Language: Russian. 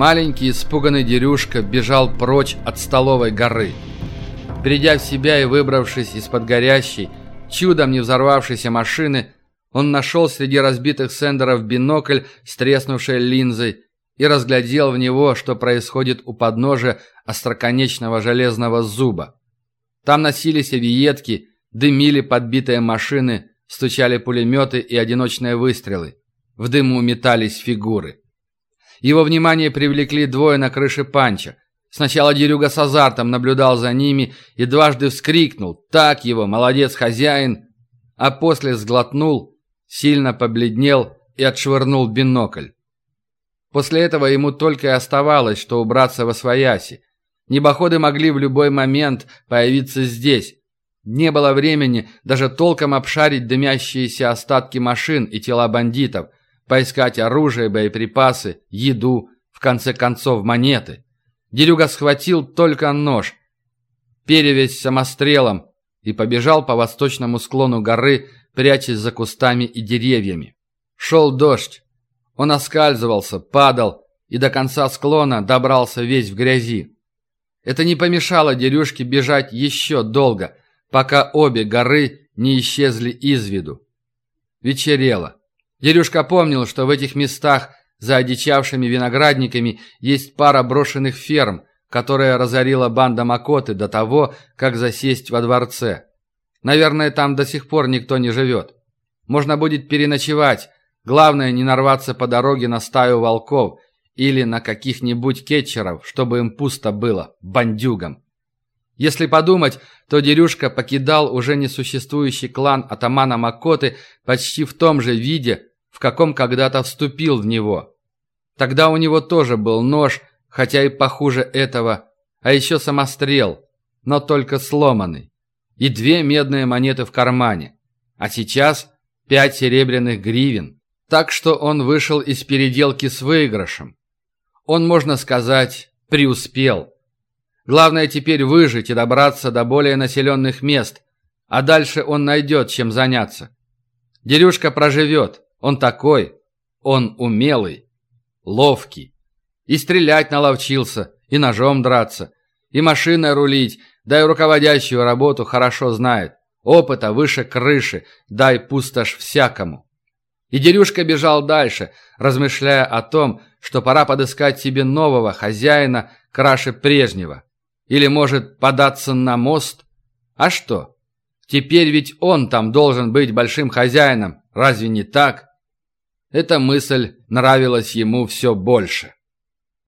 Маленький испуганный Дерюшка бежал прочь от столовой горы. Придя в себя и выбравшись из-под горящей, чудом не взорвавшейся машины, он нашел среди разбитых сендеров бинокль с треснувшей линзой и разглядел в него, что происходит у подножия остроконечного железного зуба. Там носились авиетки, дымили подбитые машины, стучали пулеметы и одиночные выстрелы. В дыму метались фигуры. Его внимание привлекли двое на крыше панча. Сначала Дерюга с азартом наблюдал за ними и дважды вскрикнул «Так его, молодец, хозяин!» А после сглотнул, сильно побледнел и отшвырнул бинокль. После этого ему только и оставалось, что убраться во свояси. Небоходы могли в любой момент появиться здесь. Не было времени даже толком обшарить дымящиеся остатки машин и тела бандитов, поискать оружие, боеприпасы, еду, в конце концов монеты. Дерюга схватил только нож, перевесь самострелом, и побежал по восточному склону горы, прячась за кустами и деревьями. Шел дождь. Он оскальзывался, падал и до конца склона добрался весь в грязи. Это не помешало Дерюшке бежать еще долго, пока обе горы не исчезли из виду. Вечерело. Дерюшка помнил, что в этих местах за одичавшими виноградниками есть пара брошенных ферм, которая разорила банда Макоты до того, как засесть во дворце. Наверное, там до сих пор никто не живет. Можно будет переночевать, главное не нарваться по дороге на стаю волков или на каких-нибудь кетчеров, чтобы им пусто было, бандюгам. Если подумать, то Дерюшка покидал уже несуществующий клан атамана Макоты почти в том же виде, в каком когда-то вступил в него. Тогда у него тоже был нож, хотя и похуже этого, а еще самострел, но только сломанный, и две медные монеты в кармане, а сейчас пять серебряных гривен, так что он вышел из переделки с выигрышем. Он, можно сказать, преуспел. Главное теперь выжить и добраться до более населенных мест, а дальше он найдет, чем заняться. Дерюшка проживет, он такой, он умелый, ловкий. И стрелять наловчился, и ножом драться, и машиной рулить, да и руководящую работу хорошо знает. Опыта выше крыши, дай пустошь всякому. И Дерюшка бежал дальше, размышляя о том, что пора подыскать себе нового хозяина краше прежнего. Или, может, податься на мост? А что? Теперь ведь он там должен быть большим хозяином, разве не так? Эта мысль нравилась ему все больше.